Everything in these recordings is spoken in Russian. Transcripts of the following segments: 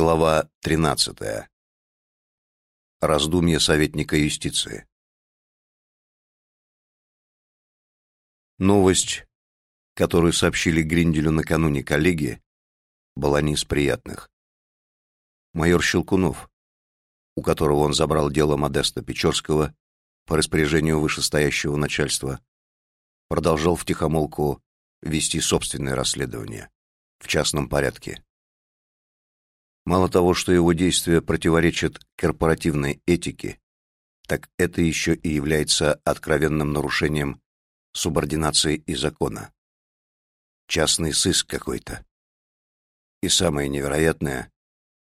Глава 13. Раздумья советника юстиции. Новость, которую сообщили Гринделю накануне коллеги, была не из приятных. Майор Щелкунов, у которого он забрал дело Модеста Печорского по распоряжению вышестоящего начальства, продолжал втихомолку вести собственное расследование в частном порядке. Мало того, что его действия противоречат корпоративной этике, так это еще и является откровенным нарушением субординации и закона. Частный сыск какой-то. И самое невероятное,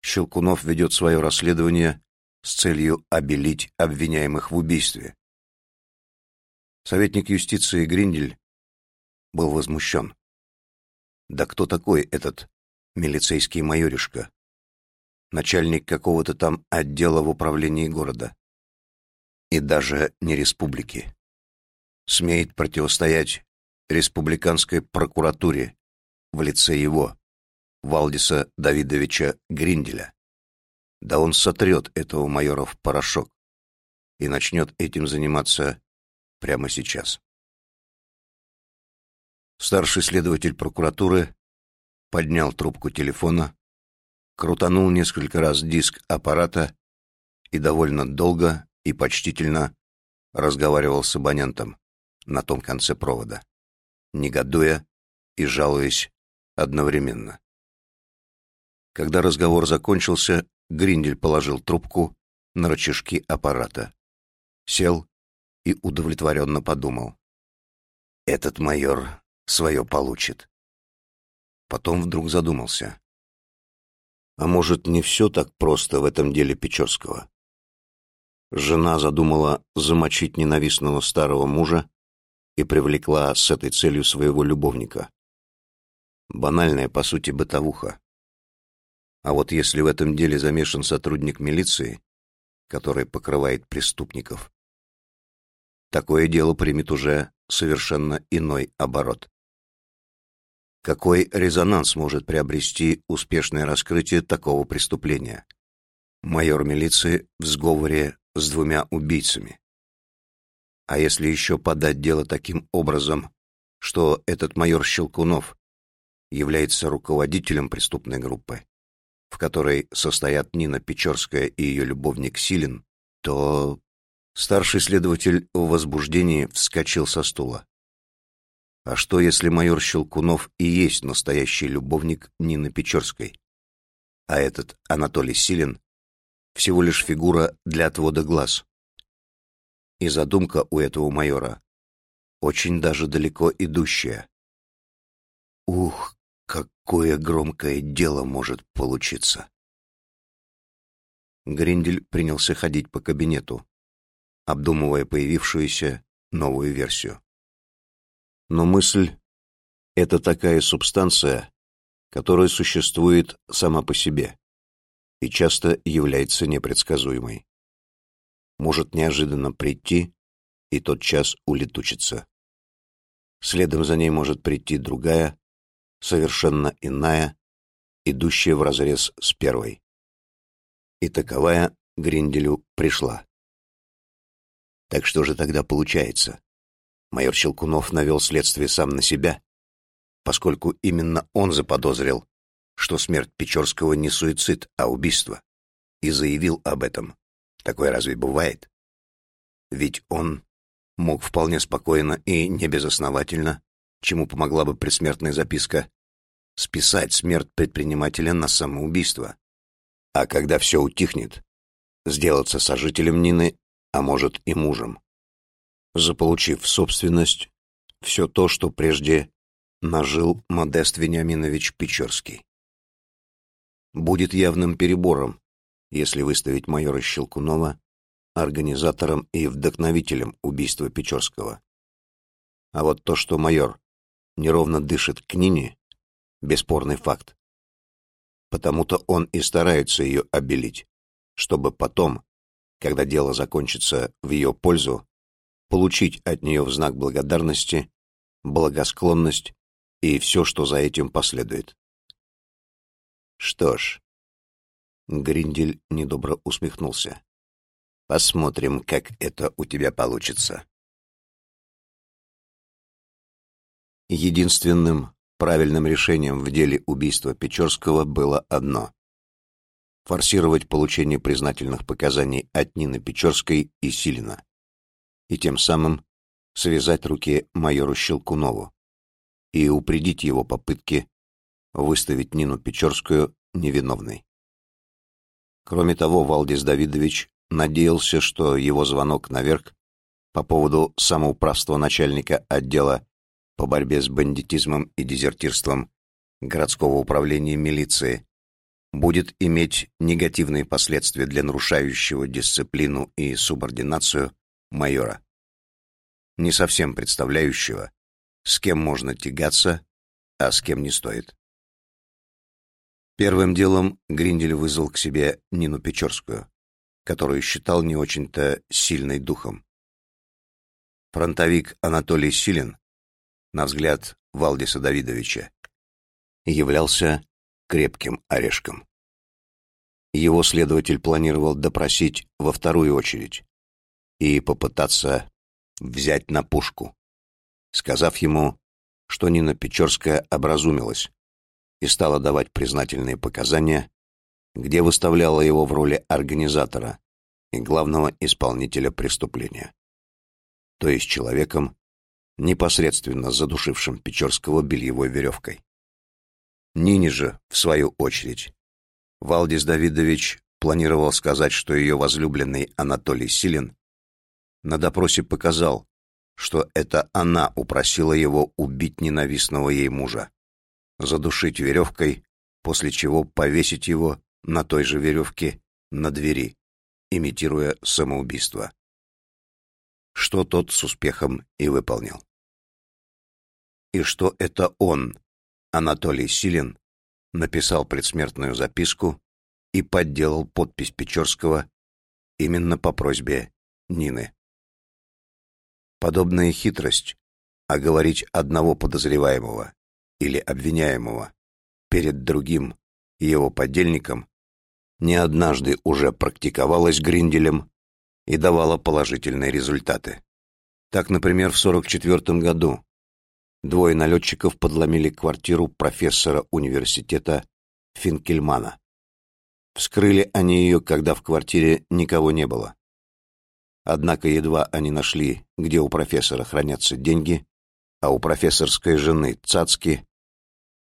Щелкунов ведет свое расследование с целью обелить обвиняемых в убийстве. Советник юстиции Гриндель был возмущен. Да кто такой этот милицейский майоришка? Начальник какого-то там отдела в управлении города. И даже не республики. Смеет противостоять республиканской прокуратуре в лице его, Валдиса Давидовича Гринделя. Да он сотрет этого майора в порошок и начнет этим заниматься прямо сейчас. Старший следователь прокуратуры поднял трубку телефона, крутанул несколько раз диск аппарата и довольно долго и почтительно разговаривал с абонентом на том конце провода, негодуя и жалуясь одновременно. Когда разговор закончился, Гриндель положил трубку на рычажки аппарата, сел и удовлетворенно подумал. Этот майор свое получит. Потом вдруг задумался. А может, не все так просто в этом деле Печорского? Жена задумала замочить ненавистного старого мужа и привлекла с этой целью своего любовника. Банальная, по сути, бытовуха. А вот если в этом деле замешан сотрудник милиции, который покрывает преступников, такое дело примет уже совершенно иной оборот. Какой резонанс может приобрести успешное раскрытие такого преступления? Майор милиции в сговоре с двумя убийцами. А если еще подать дело таким образом, что этот майор Щелкунов является руководителем преступной группы, в которой состоят Нина Печорская и ее любовник Силин, то старший следователь в возбуждении вскочил со стула. А что, если майор Щелкунов и есть настоящий любовник Нины Печорской? А этот Анатолий Силин всего лишь фигура для отвода глаз. И задумка у этого майора очень даже далеко идущая. Ух, какое громкое дело может получиться. Гриндель принялся ходить по кабинету, обдумывая появившуюся новую версию. Но мысль — это такая субстанция, которая существует сама по себе и часто является непредсказуемой. Может неожиданно прийти и тот час улетучиться. Следом за ней может прийти другая, совершенно иная, идущая вразрез с первой. И таковая Гринделю пришла. Так что же тогда получается? Майор Щелкунов навел следствие сам на себя, поскольку именно он заподозрил, что смерть Печорского не суицид, а убийство, и заявил об этом. Такое разве бывает? Ведь он мог вполне спокойно и небезосновательно, чему помогла бы предсмертная записка, списать смерть предпринимателя на самоубийство. А когда все утихнет, сделаться сожителем Нины, а может и мужем заполучив в собственность все то, что прежде нажил Модест Вениаминович Печорский. Будет явным перебором, если выставить майора Щелкунова организатором и вдохновителем убийства Печорского. А вот то, что майор неровно дышит к Нине, бесспорный факт. Потому-то он и старается ее обелить, чтобы потом, когда дело закончится в ее пользу, получить от нее в знак благодарности благосклонность и все, что за этим последует. Что ж, Гриндель недобро усмехнулся. Посмотрим, как это у тебя получится. Единственным правильным решением в деле убийства Печорского было одно — форсировать получение признательных показаний от Нины Печорской и Силина, и тем самым связать руки майору Щелкунову и упредить его попытки выставить Нину Печорскую невиновной. Кроме того, Валдис Давидович надеялся, что его звонок наверх по поводу самоуправства начальника отдела по борьбе с бандитизмом и дезертирством городского управления милиции будет иметь негативные последствия для нарушающего дисциплину и субординацию майора, не совсем представляющего, с кем можно тягаться, а с кем не стоит. Первым делом Гриндель вызвал к себе Нину Печорскую, которую считал не очень-то сильной духом. Фронтовик Анатолий Силин на взгляд Валдиса Давидовича, являлся крепким орешком. Его следователь планировал допросить во вторую очередь и попытаться взять на пушку, сказав ему, что Нина Печорская образумилась и стала давать признательные показания, где выставляла его в роли организатора и главного исполнителя преступления, то есть человеком, непосредственно задушившим Печорского бельевой веревкой. Нине же, в свою очередь, Валдис Давидович планировал сказать, что ее возлюбленный Анатолий Силин на допросе показал, что это она упросила его убить ненавистного ей мужа, задушить веревкой, после чего повесить его на той же веревке на двери, имитируя самоубийство. Что тот с успехом и выполнил и что это он, Анатолий Силин, написал предсмертную записку и подделал подпись Печорского именно по просьбе Нины. Подобная хитрость оговорить одного подозреваемого или обвиняемого перед другим его подельником не однажды уже практиковалась Гринделем и давала положительные результаты. Так, например, в 44 году Двое налетчиков подломили квартиру профессора университета Финкельмана. Вскрыли они ее, когда в квартире никого не было. Однако едва они нашли, где у профессора хранятся деньги, а у профессорской жены цацки,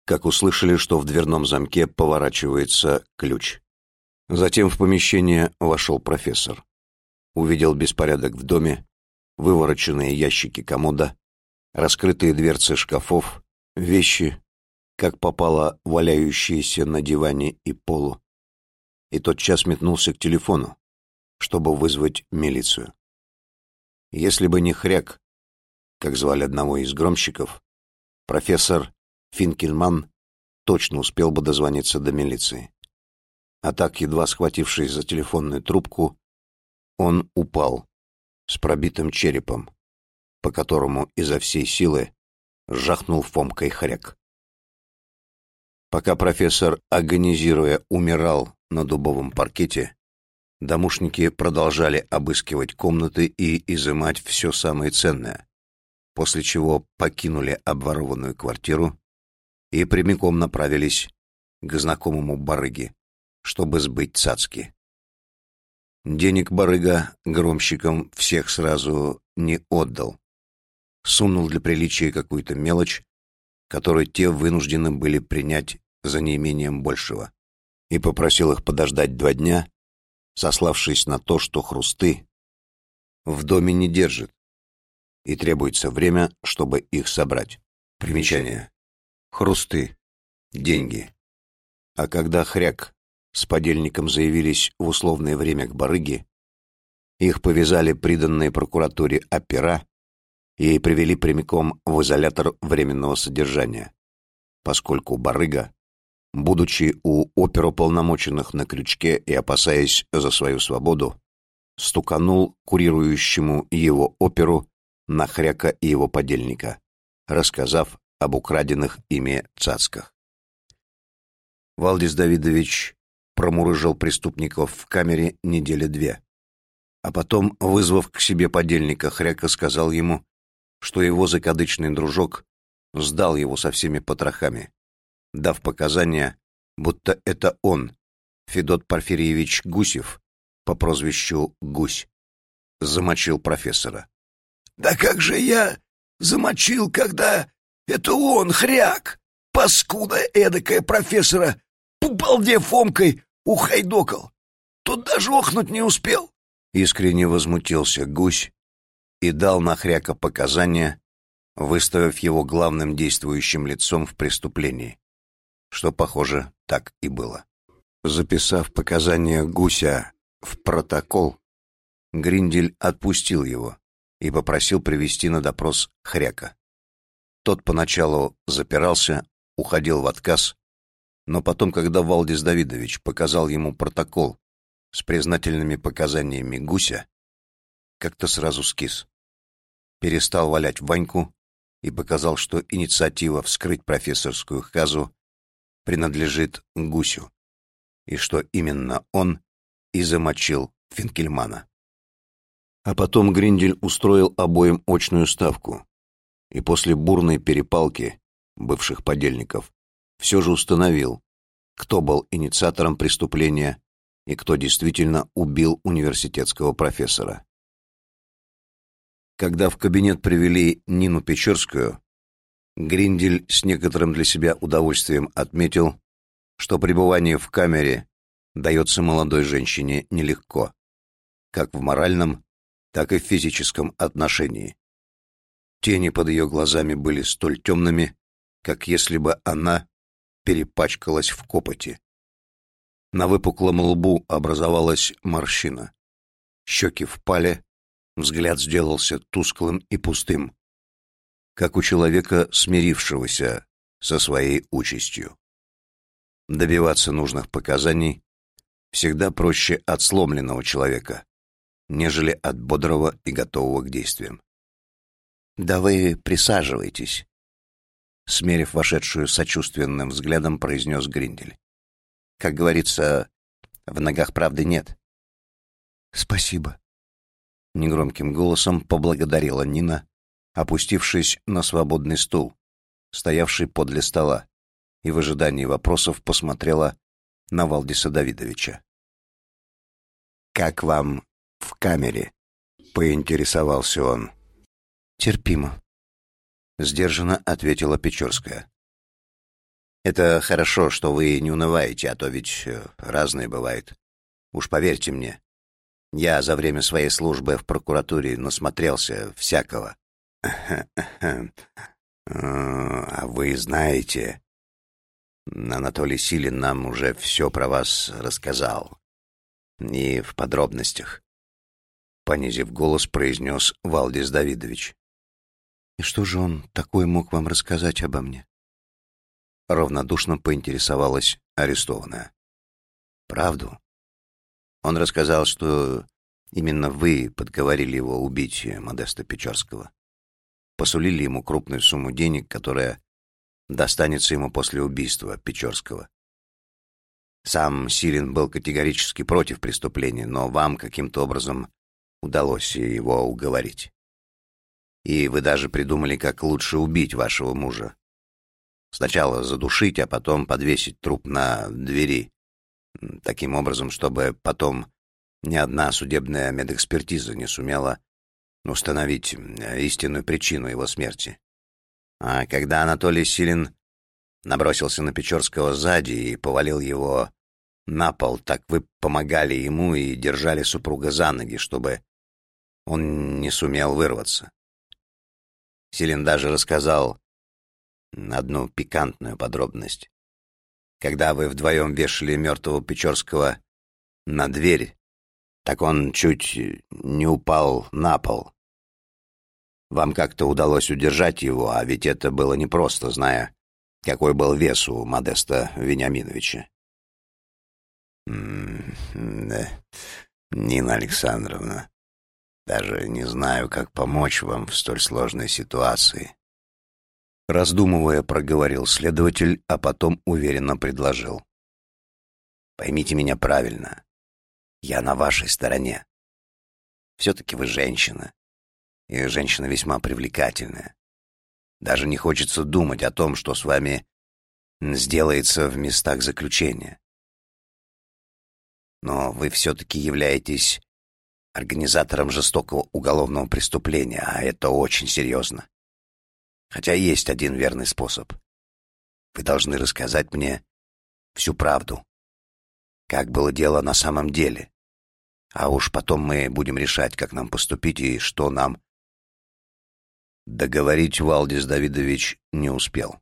как услышали, что в дверном замке поворачивается ключ. Затем в помещение вошел профессор. Увидел беспорядок в доме, вывороченные ящики комода, раскрытые дверцы шкафов, вещи, как попало, валяющиеся на диване и полу, и тотчас метнулся к телефону, чтобы вызвать милицию. Если бы не хряк, как звали одного из громщиков, профессор Финкельман точно успел бы дозвониться до милиции. А так, едва схватившись за телефонную трубку, он упал с пробитым черепом, по которому изо всей силы жахнул Фомкой хряк. Пока профессор, агонизируя, умирал на дубовом паркете, домушники продолжали обыскивать комнаты и изымать все самое ценное, после чего покинули обворованную квартиру и прямиком направились к знакомому барыге, чтобы сбыть цацки. Денег барыга громщикам всех сразу не отдал, сунул для приличия какую-то мелочь, которую те вынуждены были принять за неимением большего, и попросил их подождать два дня, сославшись на то, что хрусты в доме не держит, и требуется время, чтобы их собрать. Примечание. Хрусты. Деньги. А когда хряк с подельником заявились в условное время к барыге, их повязали приданные прокуратуре опера и привели прямиком в изолятор временного содержания, поскольку барыга, будучи у оперуполномоченных на крючке и опасаясь за свою свободу, стуканул курирующему его оперу на хряка и его подельника, рассказав об украденных ими цацках. Валдис Давидович промурыжил преступников в камере недели две. А потом, вызвав к себе подельника, Хряка сказал ему, что его закадычный дружок сдал его со всеми потрохами, дав показания, будто это он, Федот Порфирьевич Гусев, по прозвищу Гусь, замочил профессора. «Да как же я замочил, когда это он, хряк, паскуда эдакая профессора, по балде Фомкой ухайдокал. Тут даже охнуть не успел». Искренне возмутился Гусь и дал на хряка показания, выставив его главным действующим лицом в преступлении, что, похоже, так и было. Записав показания Гуся в протокол, Гриндель отпустил его и попросил привести на допрос Хряка. Тот поначалу запирался, уходил в отказ, но потом, когда Валдис Давидович показал ему протокол с признательными показаниями Гуся, как-то сразу скис. Перестал валять Ваньку и показал, что инициатива вскрыть профессорскую хазу принадлежит Гусю, и что именно он и замочил Финкельмана. А потом Гриндель устроил обоим очную ставку, и после бурной перепалки бывших подельников все же установил, кто был инициатором преступления и кто действительно убил университетского профессора. Когда в кабинет привели Нину Печерскую, Гриндель с некоторым для себя удовольствием отметил, что пребывание в камере дается молодой женщине нелегко, как в моральном, так и в физическом отношении. Тени под ее глазами были столь темными, как если бы она перепачкалась в копоти. На выпуклом лбу образовалась морщина. Щеки впали, взгляд сделался тусклым и пустым, как у человека, смирившегося со своей участью. Добиваться нужных показаний всегда проще от сломленного человека, нежели от бодрого и готового к действиям. «Да вы присаживайтесь», — смерив вошедшую сочувственным взглядом, произнес Гриндель. «Как говорится, в ногах правды нет». «Спасибо», — негромким голосом поблагодарила Нина, опустившись на свободный стул, стоявший подле стола, и в ожидании вопросов посмотрела на Валдиса Давидовича. «Как вам в камере?» — поинтересовался он. «Терпимо», — сдержанно ответила Печорская. «Это хорошо, что вы не унываете, а то ведь э, разное бывает. Уж поверьте мне, я за время своей службы в прокуратуре насмотрелся всякого. А вы знаете, Анатолий Силин нам уже все про вас рассказал. И в подробностях. Понизив голос, произнес Валдис Давидович. «И что же он такое мог вам рассказать обо мне?» Равнодушно поинтересовалась арестованная. «Правду?» Он рассказал, что именно вы подговорили его убить Модеста Печорского. Посулили ему крупную сумму денег, которая достанется ему после убийства Печорского. Сам Силин был категорически против преступления, но вам каким-то образом удалось его уговорить. И вы даже придумали, как лучше убить вашего мужа. Сначала задушить, а потом подвесить труп на двери. Таким образом, чтобы потом ни одна судебная медэкспертиза не сумела установить истинную причину его смерти. А когда Анатолий Силин набросился на Печорского сзади и повалил его на пол, так вы помогали ему и держали супруга за ноги, чтобы он не сумел вырваться. Силин даже рассказал одну пикантную подробность. Когда вы вдвоем вешали мертвого Печорского на дверь, так он чуть не упал на пол. Вам как-то удалось удержать его, а ведь это было непросто, зная, какой был вес у Модеста Вениаминовича. да, Нина Александровна, даже не знаю, как помочь вам в столь сложной ситуации. Раздумывая, проговорил следователь, а потом уверенно предложил. Поймите меня правильно. Я на вашей стороне. Все-таки вы женщина. И женщина весьма привлекательная. Даже не хочется думать о том, что с вами сделается в местах заключения. Но вы все-таки являетесь организатором жестокого уголовного преступления, а это очень серьезно. Хотя есть один верный способ. Вы должны рассказать мне всю правду. Как было дело на самом деле. А уж потом мы будем решать, как нам поступить и что нам... Договорить Валдис Давидович не успел.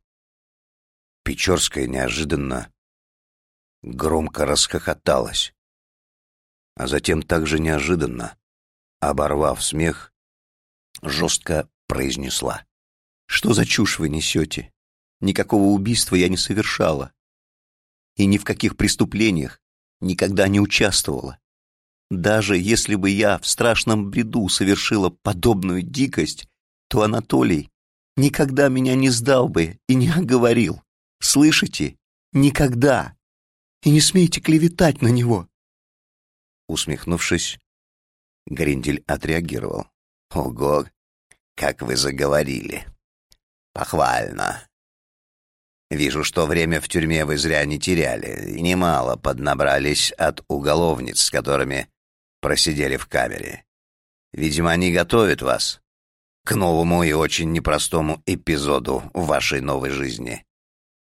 Печорская неожиданно громко расхохоталась, а затем также неожиданно, оборвав смех, жестко произнесла. «Что за чушь вы несете? Никакого убийства я не совершала. И ни в каких преступлениях никогда не участвовала. Даже если бы я в страшном бреду совершила подобную дикость, то Анатолий никогда меня не сдал бы и не оговорил. Слышите? Никогда. И не смейте клеветать на него. Усмехнувшись, Гриндель отреагировал. Ого, как вы заговорили. Похвально. Вижу, что время в тюрьме вы зря не теряли, и немало поднабрались от уголовниц, с которыми просидели в камере. Видимо, они готовят вас к новому и очень непростому эпизоду в вашей новой жизни.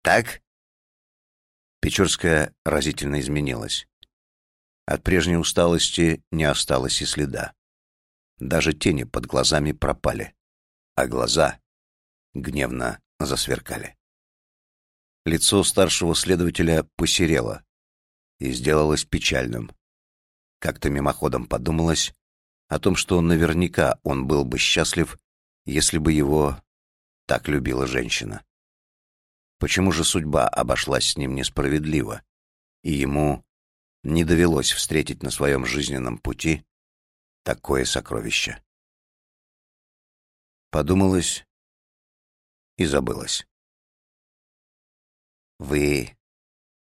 Так? Печорская разительно изменилась. От прежней усталости не осталось и следа. Даже тени под глазами пропали, а глаза гневно засверкали. Лицо старшего следователя посерело и сделалось печальным. Как-то мимоходом подумалось о том, что наверняка он был бы счастлив, если бы его так любила женщина. Почему же судьба обошлась с ним несправедливо, и ему не довелось встретить на своем жизненном пути такое сокровище? Подумалось и забылось. «Вы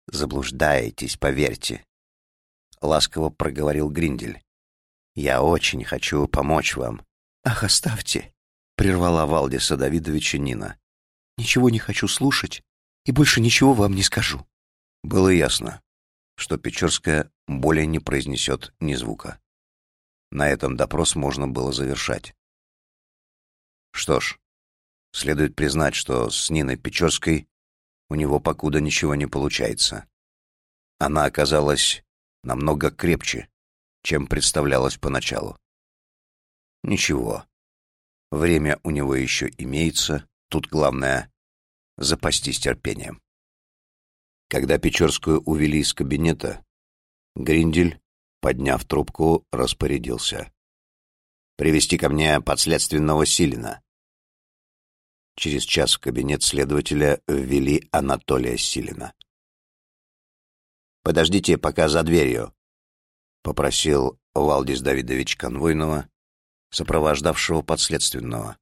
заблуждаетесь, поверьте», — ласково проговорил Гриндель. «Я очень хочу помочь вам». «Ах, оставьте!» — прервала Валдиса Давидовича Нина. Ничего не хочу слушать и больше ничего вам не скажу. Было ясно, что Печорская более не произнесет ни звука. На этом допрос можно было завершать. Что ж, следует признать, что с Ниной Печорской у него покуда ничего не получается. Она оказалась намного крепче, чем представлялось поначалу. Ничего. Время у него еще имеется, тут главное запастись терпением. Когда Печорскую увели из кабинета, Гриндель, подняв трубку, распорядился. «Привести ко мне подследственного Силина». Через час в кабинет следователя ввели Анатолия Силина. «Подождите пока за дверью», — попросил Валдис Давидович Конвойного, сопровождавшего подследственного.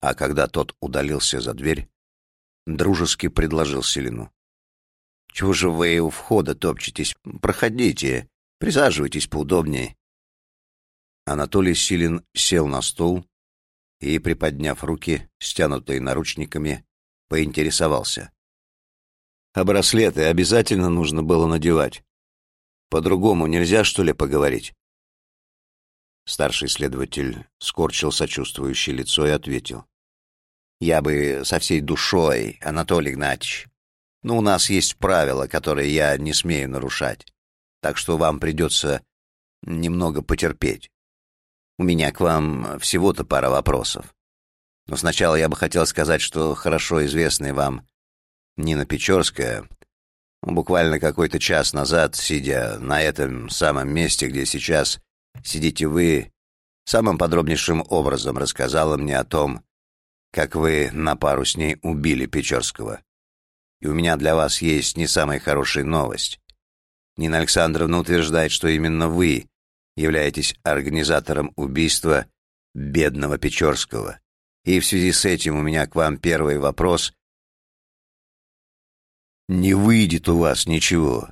А когда тот удалился за дверь, дружески предложил Селину. «Чего же вы у входа топчетесь? Проходите, присаживайтесь поудобнее». Анатолий Силин сел на стул и, приподняв руки, стянутые наручниками, поинтересовался. «А браслеты обязательно нужно было надевать? По-другому нельзя, что ли, поговорить?» Старший следователь скорчил сочувствующее лицо и ответил. Я бы со всей душой, Анатолий Игнатьевич. Но у нас есть правила, которые я не смею нарушать. Так что вам придется немного потерпеть. У меня к вам всего-то пара вопросов. Но сначала я бы хотел сказать, что хорошо известный вам Нина Печорская буквально какой-то час назад, сидя на этом самом месте, где сейчас сидите вы, самым подробнейшим образом рассказала мне о том, как вы на пару с ней убили Печорского. И у меня для вас есть не самая хорошая новость. Нина Александровна утверждает, что именно вы являетесь организатором убийства бедного Печорского. И в связи с этим у меня к вам первый вопрос. Не выйдет у вас ничего.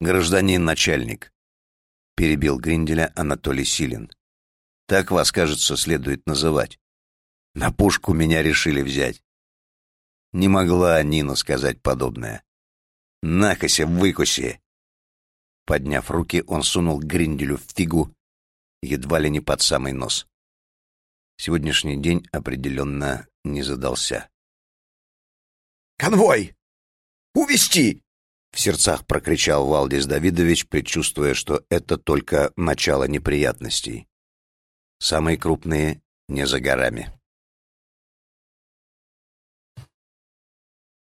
Гражданин начальник, перебил Гринделя Анатолий Силин. Так вас, кажется, следует называть. На пушку меня решили взять. Не могла Нина сказать подобное. Накося, выкуси. Подняв руки, он сунул Гринделю в фигу едва ли не под самый нос. Сегодняшний день определенно не задался. «Конвой! Увести!» В сердцах прокричал Валдис Давидович, предчувствуя, что это только начало неприятностей. Самые крупные не за горами.